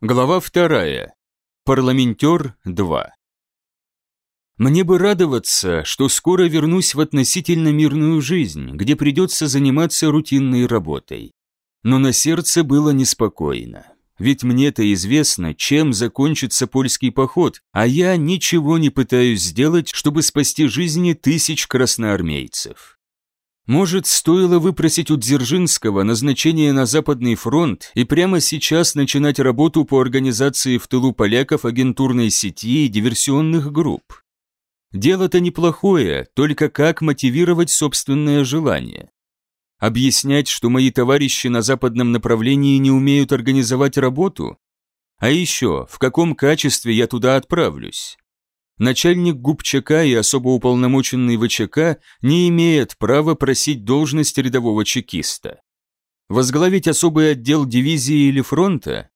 Глава вторая. Парламентер 2. Мне бы радоваться, что скоро вернусь в относительно мирную жизнь, где придется заниматься рутинной работой. Но на сердце было неспокойно. Ведь мне-то известно, чем закончится польский поход, а я ничего не пытаюсь сделать, чтобы спасти жизни тысяч красноармейцев. Может, стоило выпросить у Дзержинского назначение на Западный фронт и прямо сейчас начинать работу по организации в тылу поляков агентурной сети и диверсионных групп? Дело-то неплохое, только как мотивировать собственное желание? Объяснять, что мои товарищи на западном направлении не умеют организовать работу? А еще, в каком качестве я туда отправлюсь? Начальник губчака и особо уполномоченный ВЧК не имеет права просить должность рядового чекиста. Возглавить особый отдел дивизии или фронта?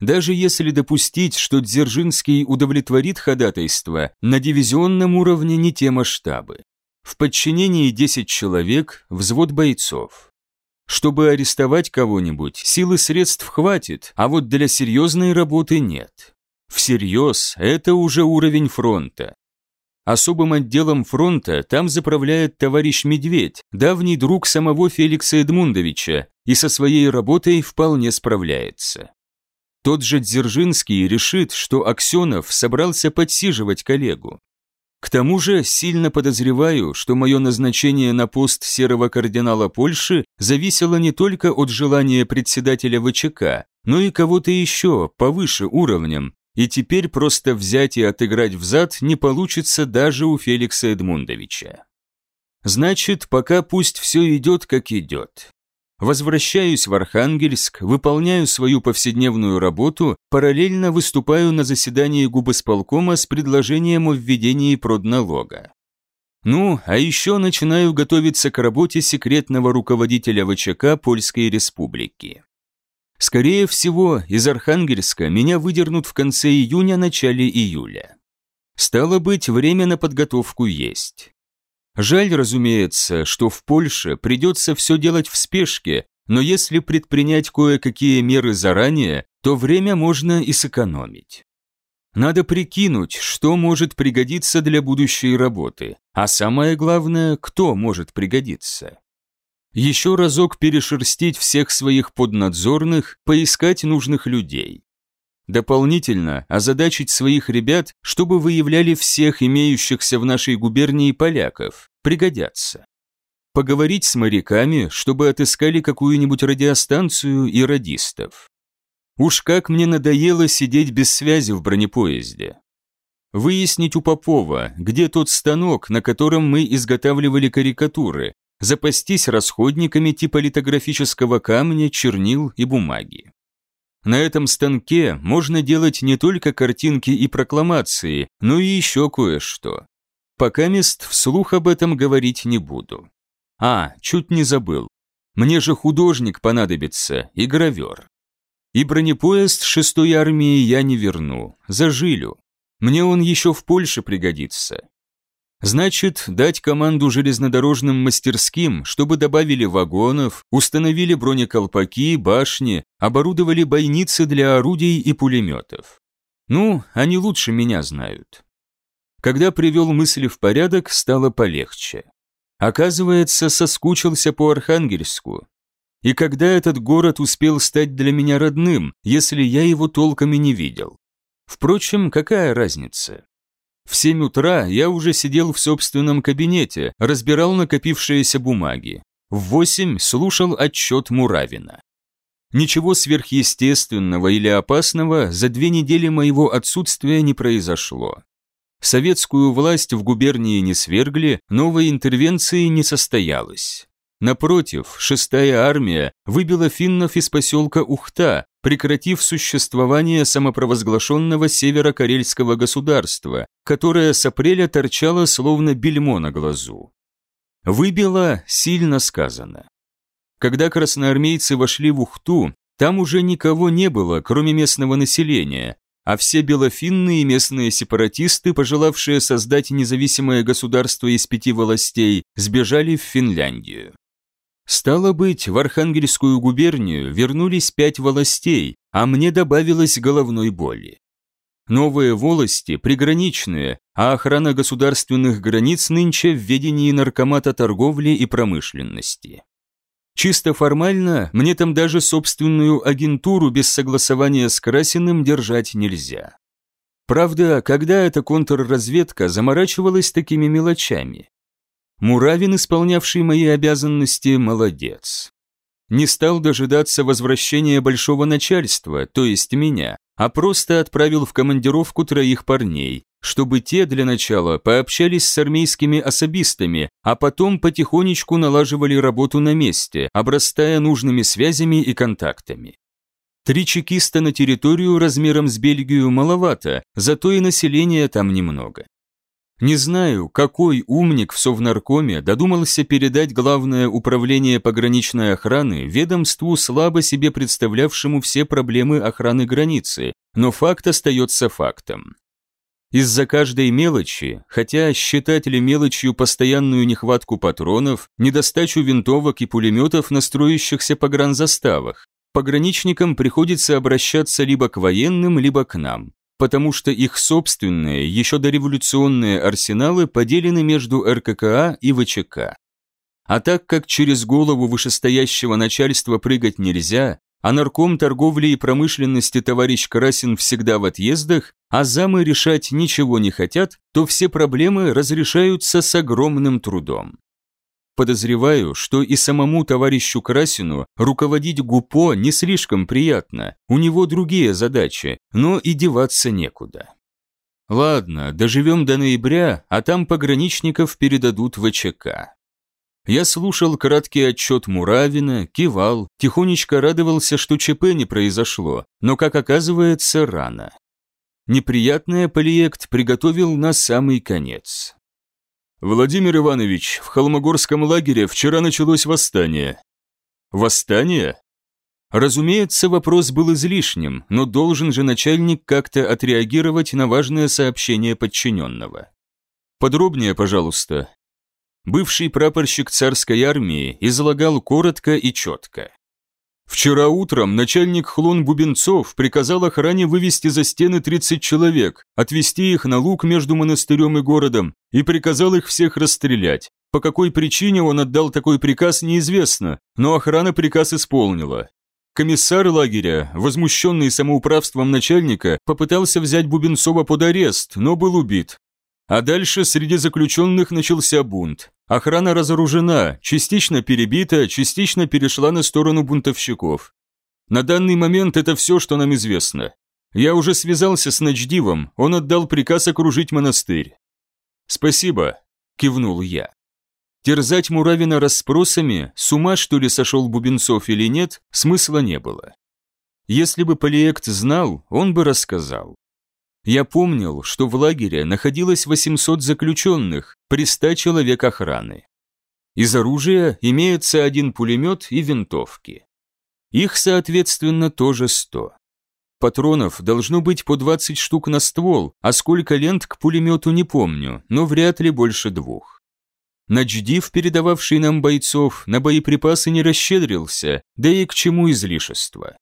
Даже если допустить, что Дзержинский удовлетворит ходатайство, на дивизионном уровне не те масштабы. В подчинении 10 человек, взвод бойцов. Чтобы арестовать кого-нибудь, силы средств хватит, а вот для серьезной работы нет. Всерьез, это уже уровень фронта. Особым отделом фронта там заправляет товарищ Медведь, давний друг самого Феликса Эдмундовича, и со своей работой вполне справляется. Тот же Дзержинский решит, что Аксенов собрался подсиживать коллегу. К тому же сильно подозреваю, что мое назначение на пост серого кардинала Польши зависело не только от желания председателя ВЧК, но и кого-то еще повыше уровнем, и теперь просто взять и отыграть взад не получится даже у Феликса Эдмундовича. Значит, пока пусть все идет, как идет. Возвращаюсь в Архангельск, выполняю свою повседневную работу, параллельно выступаю на заседании губосполкома с предложением о введении продналога. Ну, а еще начинаю готовиться к работе секретного руководителя ВЧК Польской Республики. Скорее всего, из Архангельска меня выдернут в конце июня-начале июля. Стало быть, время на подготовку есть. Жаль, разумеется, что в Польше придется все делать в спешке, но если предпринять кое-какие меры заранее, то время можно и сэкономить. Надо прикинуть, что может пригодиться для будущей работы, а самое главное, кто может пригодиться еще разок перешерстить всех своих поднадзорных, поискать нужных людей. Дополнительно озадачить своих ребят, чтобы выявляли всех имеющихся в нашей губернии поляков, пригодятся. Поговорить с моряками, чтобы отыскали какую-нибудь радиостанцию и радистов. Уж как мне надоело сидеть без связи в бронепоезде. Выяснить у Попова, где тот станок, на котором мы изготавливали карикатуры, запастись расходниками типа литографического камня, чернил и бумаги. На этом станке можно делать не только картинки и прокламации, но и еще кое-что. Пока мест вслух об этом говорить не буду. А, чуть не забыл. Мне же художник понадобится и гравер. И бронепоезд шестой армии я не верну, зажилю. Мне он еще в Польше пригодится. Значит, дать команду железнодорожным мастерским, чтобы добавили вагонов, установили бронеколпаки, башни, оборудовали бойницы для орудий и пулеметов. Ну, они лучше меня знают. Когда привел мысли в порядок, стало полегче. Оказывается, соскучился по Архангельску. И когда этот город успел стать для меня родным, если я его толком и не видел? Впрочем, какая разница? В семь утра я уже сидел в собственном кабинете, разбирал накопившиеся бумаги. В восемь слушал отчет Муравина. Ничего сверхъестественного или опасного за две недели моего отсутствия не произошло. Советскую власть в губернии не свергли, новой интервенции не состоялось. Напротив, шестая армия выбила финнов из поселка Ухта, прекратив существование самопровозглашенного северо-карельского государства, которое с апреля торчало словно бельмо на глазу. Выбило сильно сказано. Когда красноармейцы вошли в Ухту, там уже никого не было, кроме местного населения, а все белофинные местные сепаратисты, пожелавшие создать независимое государство из пяти властей, сбежали в Финляндию. Стало быть, в Архангельскую губернию вернулись пять волостей, а мне добавилось головной боли. Новые волости приграничные, а охрана государственных границ нынче в ведении наркомата торговли и промышленности. Чисто формально мне там даже собственную агентуру без согласования с Красиным держать нельзя. Правда, когда эта контрразведка заморачивалась такими мелочами? Муравин, исполнявший мои обязанности, молодец. Не стал дожидаться возвращения большого начальства, то есть меня, а просто отправил в командировку троих парней, чтобы те для начала пообщались с армейскими особистами, а потом потихонечку налаживали работу на месте, обрастая нужными связями и контактами. Три чекиста на территорию размером с Бельгию маловато, зато и населения там немного. Не знаю, какой умник в Совнаркоме додумался передать главное управление пограничной охраны ведомству, слабо себе представлявшему все проблемы охраны границы, но факт остается фактом. Из-за каждой мелочи, хотя считать ли мелочью постоянную нехватку патронов, недостачу винтовок и пулеметов на строящихся погранзаставах, пограничникам приходится обращаться либо к военным, либо к нам потому что их собственные, еще дореволюционные арсеналы поделены между РККА и ВЧК. А так как через голову вышестоящего начальства прыгать нельзя, а нарком торговли и промышленности товарищ Красин всегда в отъездах, а замы решать ничего не хотят, то все проблемы разрешаются с огромным трудом. Подозреваю, что и самому товарищу Красину руководить ГУПО не слишком приятно, у него другие задачи, но и деваться некуда. Ладно, доживем до ноября, а там пограничников передадут ВЧК. Я слушал краткий отчет Муравина, кивал, тихонечко радовался, что ЧП не произошло, но, как оказывается, рано. Неприятный полиект приготовил на самый конец. «Владимир Иванович, в Холмогорском лагере вчера началось восстание». «Восстание?» Разумеется, вопрос был излишним, но должен же начальник как-то отреагировать на важное сообщение подчиненного. «Подробнее, пожалуйста». Бывший прапорщик царской армии излагал коротко и четко. Вчера утром начальник Хлон Бубенцов приказал охране вывести за стены 30 человек, отвести их на луг между монастырем и городом и приказал их всех расстрелять. По какой причине он отдал такой приказ, неизвестно, но охрана приказ исполнила. Комиссар лагеря, возмущенный самоуправством начальника, попытался взять Бубенцова под арест, но был убит. А дальше среди заключенных начался бунт. Охрана разоружена, частично перебита, частично перешла на сторону бунтовщиков. На данный момент это все, что нам известно. Я уже связался с Ночдивом, он отдал приказ окружить монастырь. «Спасибо», – кивнул я. Терзать Муравина расспросами, с ума что ли сошел Бубенцов или нет, смысла не было. Если бы Полиект знал, он бы рассказал. Я помнил, что в лагере находилось 800 заключенных, при 100 человек охраны. Из оружия имеется один пулемет и винтовки. Их, соответственно, тоже 100. Патронов должно быть по 20 штук на ствол, а сколько лент к пулемету не помню, но вряд ли больше двух. Начдив, передававший нам бойцов, на боеприпасы не расщедрился, да и к чему излишество.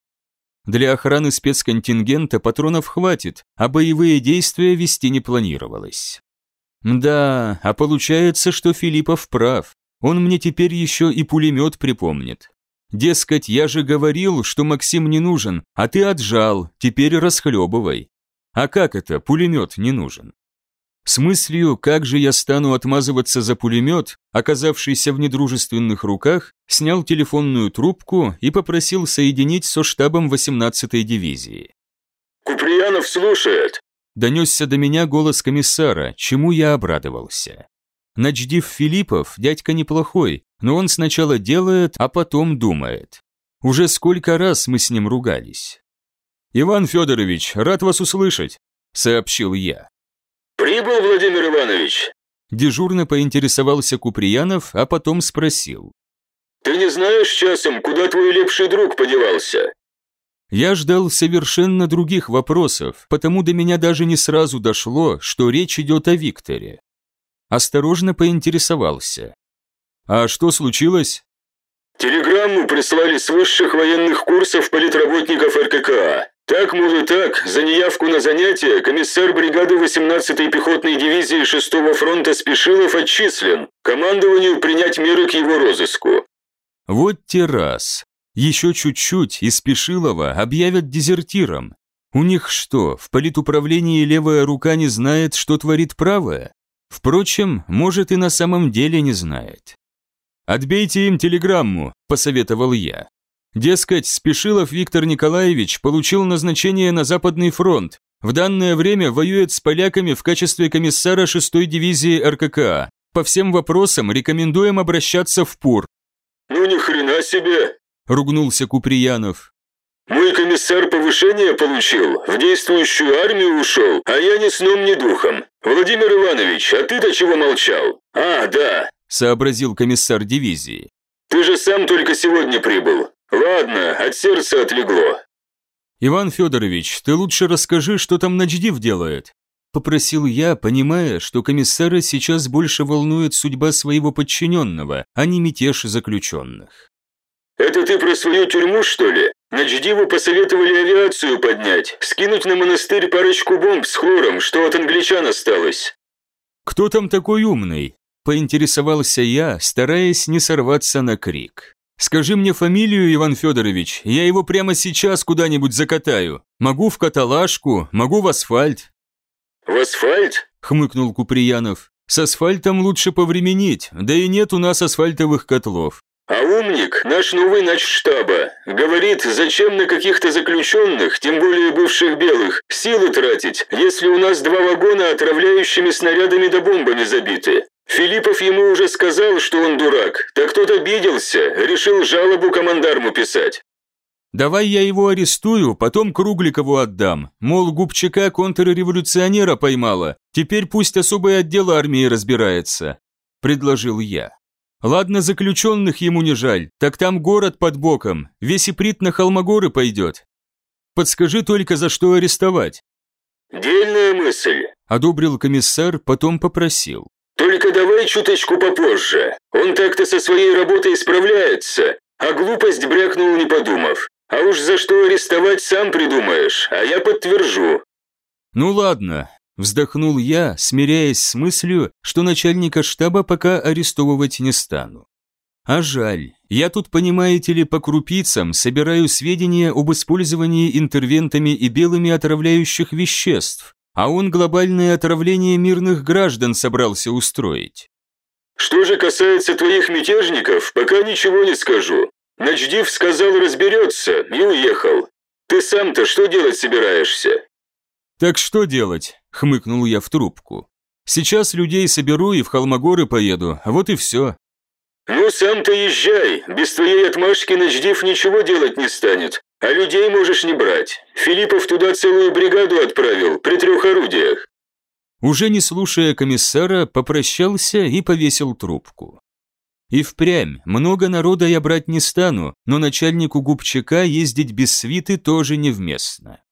Для охраны спецконтингента патронов хватит, а боевые действия вести не планировалось. Да, а получается, что Филиппов прав. Он мне теперь еще и пулемет припомнит. Дескать, я же говорил, что Максим не нужен, а ты отжал, теперь расхлебывай. А как это, пулемет не нужен? С мыслью, как же я стану отмазываться за пулемет, оказавшийся в недружественных руках, снял телефонную трубку и попросил соединить со штабом 18-й дивизии. «Куприянов слушает», – донесся до меня голос комиссара, чему я обрадовался. Начдив Филиппов, дядька неплохой, но он сначала делает, а потом думает. Уже сколько раз мы с ним ругались. «Иван Федорович, рад вас услышать», – сообщил я. «Прибыл, Владимир Иванович?» Дежурно поинтересовался Куприянов, а потом спросил. «Ты не знаешь часом, куда твой лепший друг подевался?» Я ждал совершенно других вопросов, потому до меня даже не сразу дошло, что речь идет о Викторе. Осторожно поинтересовался. «А что случилось?» Телеграмму прислали с высших военных курсов политработников РККА. Так, мол, и так, за неявку на занятия комиссар бригады 18-й пехотной дивизии 6-го фронта Спешилов отчислен. Командованию принять меры к его розыску. Вот те раз. Еще чуть-чуть и Спешилова объявят дезертиром. У них что, в политуправлении левая рука не знает, что творит правая? Впрочем, может и на самом деле не знает. «Отбейте им телеграмму», – посоветовал я. Дескать, Спешилов Виктор Николаевич получил назначение на Западный фронт, в данное время воюет с поляками в качестве комиссара 6-й дивизии РККА. По всем вопросам рекомендуем обращаться в ПУР. «Ну ни хрена себе!» – ругнулся Куприянов. «Мой комиссар повышение получил, в действующую армию ушел, а я ни сном, ни духом. Владимир Иванович, а ты-то чего молчал? А, да, сообразил комиссар дивизии. «Ты же сам только сегодня прибыл. Ладно, от сердца отлегло». «Иван Федорович, ты лучше расскажи, что там Ночдив делает?» Попросил я, понимая, что комиссара сейчас больше волнует судьба своего подчиненного, а не мятеж заключенных. «Это ты про свою тюрьму, что ли? Ночдиву посоветовали авиацию поднять, скинуть на монастырь парочку бомб с хлором, что от англичан осталось». «Кто там такой умный?» Поинтересовался я, стараясь не сорваться на крик. «Скажи мне фамилию, Иван Федорович, я его прямо сейчас куда-нибудь закатаю. Могу в каталажку, могу в асфальт». «В асфальт?» – хмыкнул Куприянов. «С асфальтом лучше повременить, да и нет у нас асфальтовых котлов. А умник, наш новый начштаба, говорит, зачем на каких-то заключенных, тем более бывших белых, силы тратить, если у нас два вагона отравляющими снарядами да бомбами забиты. Филиппов ему уже сказал, что он дурак, так тот обиделся, решил жалобу командарму писать. «Давай я его арестую, потом Кругликову отдам. Мол, Губчака контрреволюционера поймала, теперь пусть особый отдел армии разбирается», – предложил я. «Ладно, заключенных ему не жаль, так там город под боком, весь Иприт на Холмогоры пойдет. Подскажи только, за что арестовать». «Дельная мысль», – одобрил комиссар, потом попросил. Только давай чуточку попозже. Он так-то со своей работой справляется, а глупость брякнул не подумав. А уж за что арестовать сам придумаешь, а я подтвержу». «Ну ладно», – вздохнул я, смиряясь с мыслью, что начальника штаба пока арестовывать не стану. А жаль, я тут, понимаете ли, по крупицам собираю сведения об использовании интервентами и белыми отравляющих веществ, а он глобальное отравление мирных граждан собрался устроить. «Что же касается твоих мятежников, пока ничего не скажу. Начдив сказал разберется и уехал. Ты сам-то что делать собираешься?» «Так что делать?» – хмыкнул я в трубку. «Сейчас людей соберу и в Холмогоры поеду, вот и все». «Ну, сам-то езжай, без твоей отмашки Начдив ничего делать не станет. А людей можешь не брать. Филиппов туда целую бригаду отправил, при трех орудиях». Уже не слушая комиссара, попрощался и повесил трубку. И впрямь, много народа я брать не стану, но начальнику губчака ездить без свиты тоже невместно.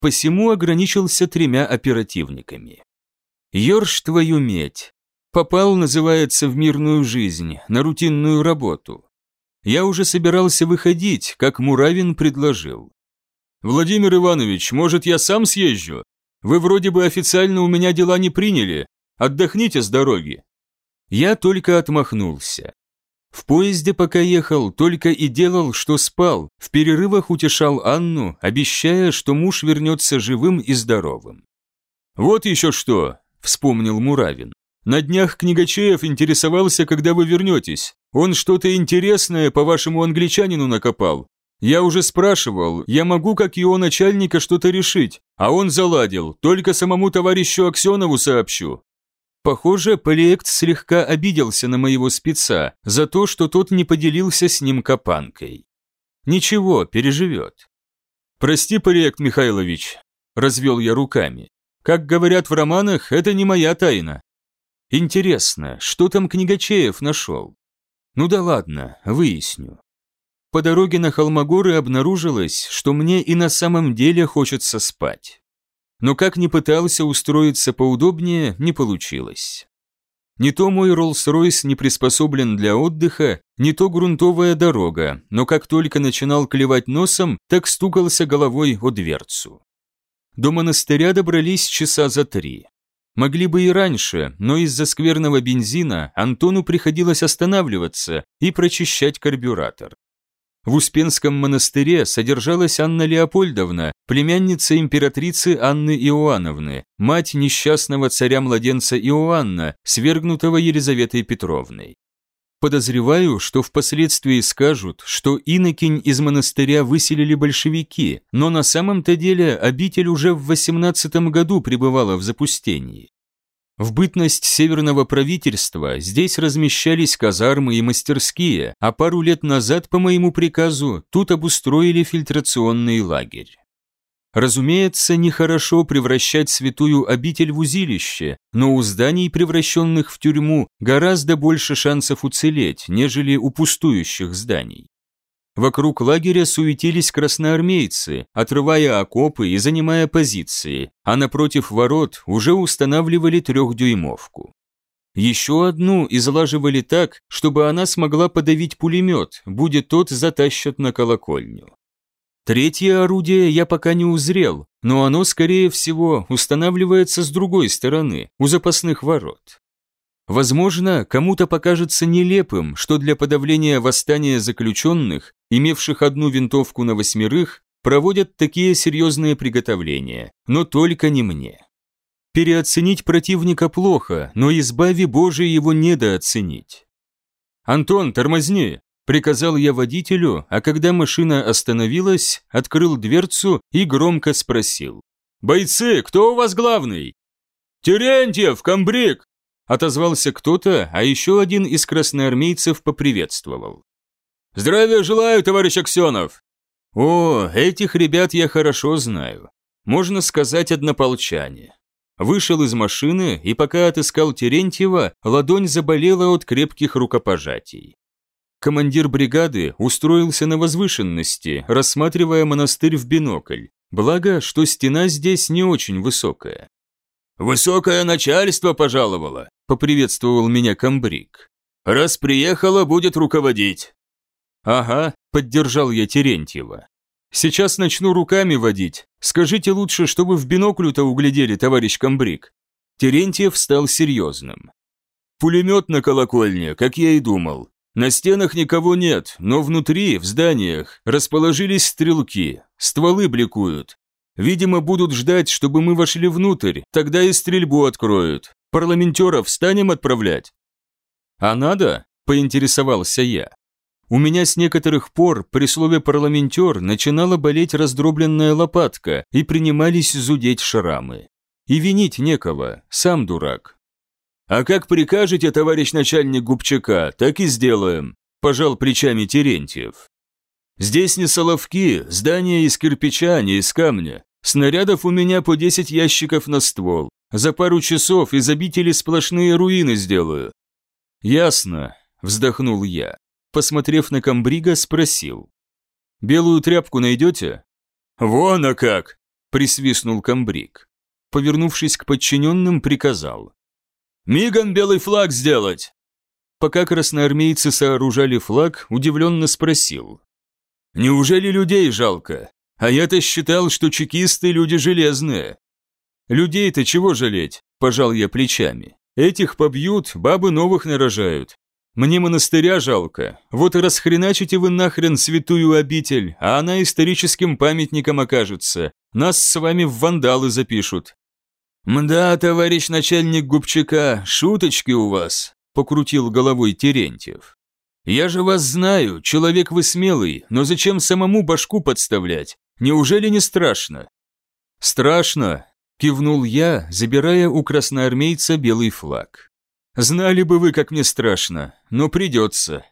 Посему ограничился тремя оперативниками. Ёрш твою медь. Попал, называется, в мирную жизнь, на рутинную работу. Я уже собирался выходить, как Муравин предложил. «Владимир Иванович, может, я сам съезжу? Вы вроде бы официально у меня дела не приняли. Отдохните с дороги». Я только отмахнулся. В поезде, пока ехал, только и делал, что спал, в перерывах утешал Анну, обещая, что муж вернется живым и здоровым. «Вот еще что», — вспомнил Муравин. «На днях Книгачеев интересовался, когда вы вернетесь. Он что-то интересное по вашему англичанину накопал. Я уже спрашивал, я могу, как его начальника, что-то решить, а он заладил, только самому товарищу Аксенову сообщу. Похоже, Полиект слегка обиделся на моего спеца за то, что тот не поделился с ним копанкой. Ничего, переживет. «Прости, Полиект Михайлович», – развел я руками. «Как говорят в романах, это не моя тайна». Интересно, что там Книгачеев нашел? Ну да ладно, выясню. По дороге на Холмогоры обнаружилось, что мне и на самом деле хочется спать. Но как ни пытался устроиться поудобнее, не получилось. Не то мой Роллс-Ройс не приспособлен для отдыха, не то грунтовая дорога, но как только начинал клевать носом, так стукался головой о дверцу. До монастыря добрались часа за три. Могли бы и раньше, но из-за скверного бензина Антону приходилось останавливаться и прочищать карбюратор. В Успенском монастыре содержалась Анна Леопольдовна, племянница императрицы Анны Иоанновны, мать несчастного царя-младенца Иоанна, свергнутого Елизаветой Петровной. Подозреваю, что впоследствии скажут, что инокинь из монастыря выселили большевики, но на самом-то деле обитель уже в 18 году пребывала в запустении. В бытность северного правительства здесь размещались казармы и мастерские, а пару лет назад, по моему приказу, тут обустроили фильтрационный лагерь. Разумеется, нехорошо превращать святую обитель в узилище, но у зданий, превращенных в тюрьму, гораздо больше шансов уцелеть, нежели у пустующих зданий. Вокруг лагеря суетились красноармейцы, отрывая окопы и занимая позиции, а напротив ворот уже устанавливали трехдюймовку. Еще одну излаживали так, чтобы она смогла подавить пулемет, будет тот затащат на колокольню. Третье орудие я пока не узрел, но оно, скорее всего, устанавливается с другой стороны, у запасных ворот. Возможно, кому-то покажется нелепым, что для подавления восстания заключенных, имевших одну винтовку на восьмерых, проводят такие серьезные приготовления, но только не мне. Переоценить противника плохо, но избави Боже его недооценить. «Антон, тормозни!» – приказал я водителю, а когда машина остановилась, открыл дверцу и громко спросил. «Бойцы, кто у вас главный?» «Терентьев, комбриг!» Отозвался кто-то, а еще один из красноармейцев поприветствовал. «Здравия желаю, товарищ Аксенов!» «О, этих ребят я хорошо знаю. Можно сказать, однополчане». Вышел из машины, и пока отыскал Терентьева, ладонь заболела от крепких рукопожатий. Командир бригады устроился на возвышенности, рассматривая монастырь в бинокль, благо, что стена здесь не очень высокая. «Высокое начальство пожаловало», – поприветствовал меня комбриг. «Раз приехала, будет руководить». «Ага», – поддержал я Терентьева. «Сейчас начну руками водить. Скажите лучше, чтобы в биноклю-то углядели, товарищ комбриг». Терентьев стал серьезным. «Пулемет на колокольне, как я и думал. На стенах никого нет, но внутри, в зданиях, расположились стрелки, стволы бликуют. Видимо, будут ждать, чтобы мы вошли внутрь, тогда и стрельбу откроют. Парламентеров станем отправлять?» «А надо?» – поинтересовался я. У меня с некоторых пор при слове «парламентер» начинала болеть раздробленная лопатка и принимались зудеть шрамы. И винить некого, сам дурак. «А как прикажете, товарищ начальник Губчака, так и сделаем», – пожал плечами Терентьев. Здесь не соловки, здание из кирпича, а не из камня. Снарядов у меня по 10 ящиков на ствол. За пару часов из обители сплошные руины сделаю». «Ясно», – вздохнул я. Посмотрев на комбрига, спросил. «Белую тряпку найдете?» «Вон, а как!» – присвистнул комбриг. Повернувшись к подчиненным, приказал. «Мигом белый флаг сделать!» Пока красноармейцы сооружали флаг, удивленно спросил. Неужели людей жалко? А я-то считал, что чекисты люди железные. Людей-то чего жалеть? Пожал я плечами. Этих побьют, бабы новых нарожают. Мне монастыря жалко. Вот и расхреначите вы нахрен святую обитель, а она историческим памятником окажется. Нас с вами в вандалы запишут. «Мда, товарищ начальник Губчака, шуточки у вас», – покрутил головой Терентьев. «Я же вас знаю, человек вы смелый, но зачем самому башку подставлять? Неужели не страшно?» «Страшно», – кивнул я, забирая у красноармейца белый флаг. «Знали бы вы, как мне страшно, но придется.